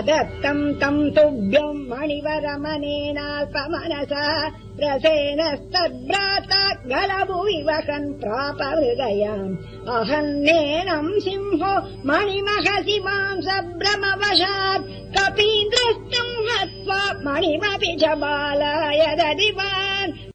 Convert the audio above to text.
दत्तम् तम् तुभ्यम् मणिवरमनेनाल्पमनस रसेनस्तद्भ्राता भ्राता गलभुविवकन् प्रापहृदयम्। अहम् अहन्नेनम् सिंहो मणिमहसिमांस भ्रमवशात् सभ्रमवशात् कपीन्द्रस्तम् हत्वा मणिमपि च बालाय ददिवान्।